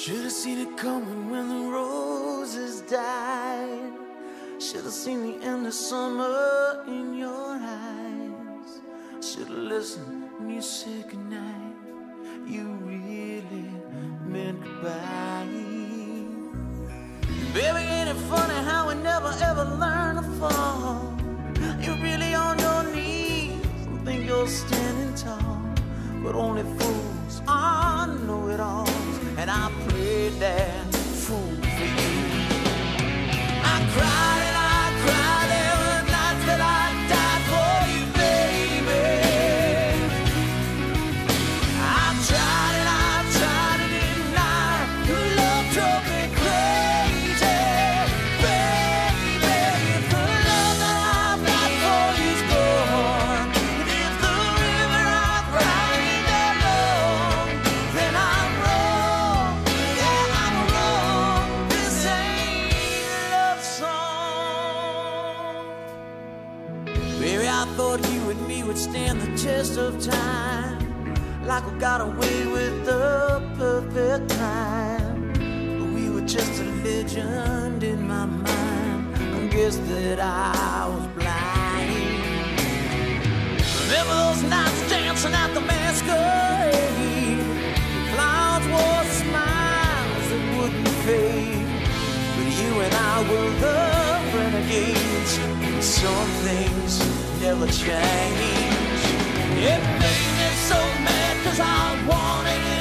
Should have seen it coming when the roses died. Should have seen the end of summer in your eyes. Should have listened when you said goodnight. You really meant goodbye. Baby, ain't it funny how we never I thought you and me would stand the test of time. Like we got away with the perfect crime. But we were just a legend in my mind. I guess that I was blind. Remember those nights dancing at the change, and some things never change. It made me so mad, cause I wanted it.